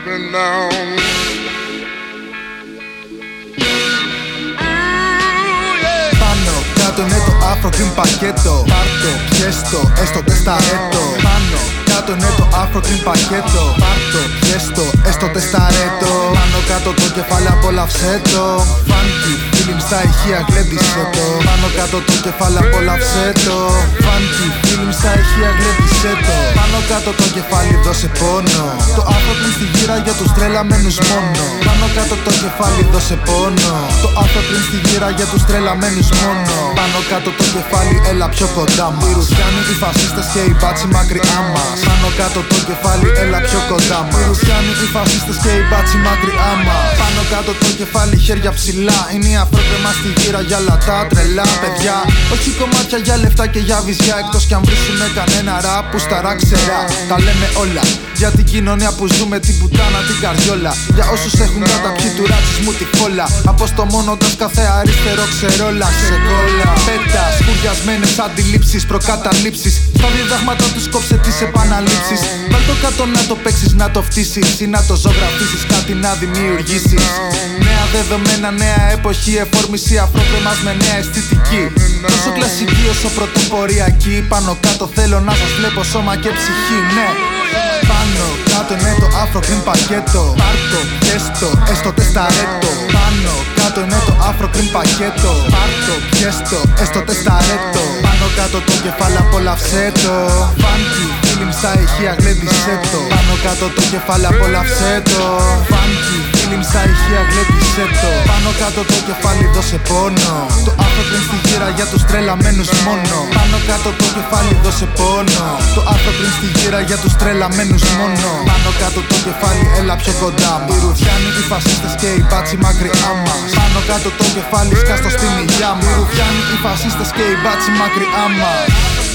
Up and down. Πάνω κάτω είναι το Afro Cream πακέτο. Πάρτο, πιέστο, έστω τεσταρέτο Πάνω κάτω είναι το Afro Cream πακέτο. Πάρτο, πιέστο, έστω τεσταρέτο Πάνω κάτω το κεφάλι απόλαυσέ το Funky, feeling στα ηχεία γλέντισε το Πάνω κάτω το κεφάλι απόλαυσέ το Funky, feeling στα ηχεία γλέντισε το Πάνω κάτω το κεφάλι δώσε πόνο. Το Afro Cream στη γύρα για τους τρελαμένους μόνο. Πάνω κάτω το κεφάλι δώσε πόνο. Το Afro Cream στη γύρα για τους τρελαμένους μόνο. Πάνω κάτω το κεφάλι έλα πιο κοντά μας. Οι Ρουφιάνοι, οι φασίστες και οι μπάτσι μακριά μας. Πάνω κάτω το κεφάλι έλα πιο κοντά μας. Οι Ρουφιάνοι, οι φασίστες και οι μπάτσι μακριά μας. Πάνω κάτω το κεφάλι χέρια ψηλά. Είναι η αφρόκρεμα στη γύρα για λατά τρελά παιδιά. Όχι κομμάτια για λεφτά και για βυζιά Εκτός κι αν βρίσκουνε κανένα ραπ που σταρά ξερά. Τα λέμε όλα για την κοινωνία που ζούμε, την πουτάνα, την καριόλα. Για όσους έχουν καταπιεί του ρατσισμού τη φόλα. Από στο μόνο κάθε αριστερό ξερόλα. Σε κόλλα. Πέτα, σκουριασμένες αντιλήψεις, προκαταλήψεις. Στα διδάγματα τους κόψε τις επαναλήψεις. Βάλ το κάτω να το παίξεις, να το φτύσεις ή να το ζωγραφίσεις, κάτι να δημιουργήσεις. Νέα δεδομένα, νέα εποχή, εφόρμηση αφρόπρεμας με νέα αισθητική. Τόσο κλασική όσο πρωτοποριακή. Πάνω κάτω θέλω να σας βλέπω σώμα και ψυχή, ναι. Πάνω κάτω είναι το Afro Cream πακέτο Πάρτο, πιέστο, έστω τεσταρέτο. Πάνω κάτω είναι το Afro Cream πακέτο. Πάρτο, πιέστο, έστω τεσταρέτο. Πάνω κάτω το κεφάλι απόλαυσέ το Funky, feeling στα ηχεία γλέντισέ το Πάνω κάτω το κεφάλι απόλαυσέ το Funky, feeling στα ηχεία γλέντισέ το Πάνω κάτω το κεφάλι δώσε πόνο. Το Afro Cream στη γύρα για τους τρελαμένους μόνο. Πάνω κάτω το κεφάλι δώσε πόνο. Το Afro Cream στη γύρα για τους τρελαμένους μόνο. Πάνω κάτω το κεφάλι έλα πιο κοντά μας. Οι Ρουφιάνοι, οι φασίστες και οι μπάτσι μακριά μας. Πάνω κάτω το κεφάλι σκάστο στην υγειά μας. Οι Ρουφιάνοι, οι φασίστες και οι μπάτσι μακριά μας